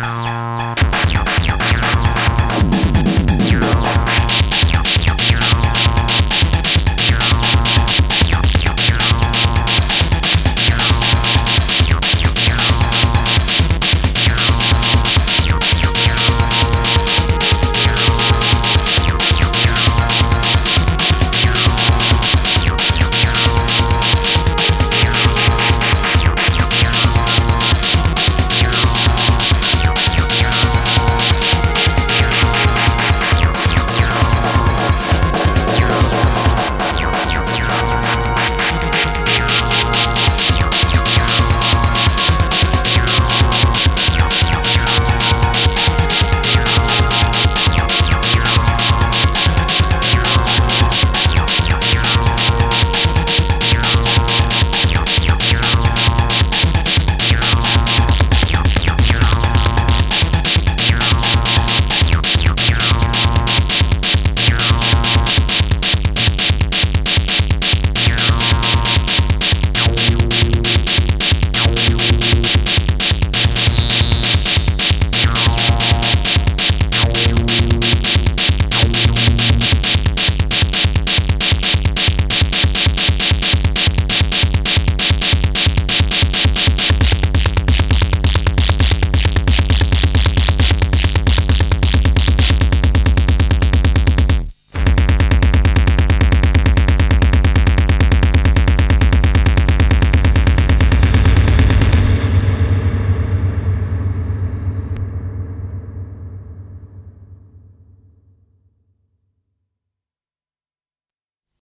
Bye.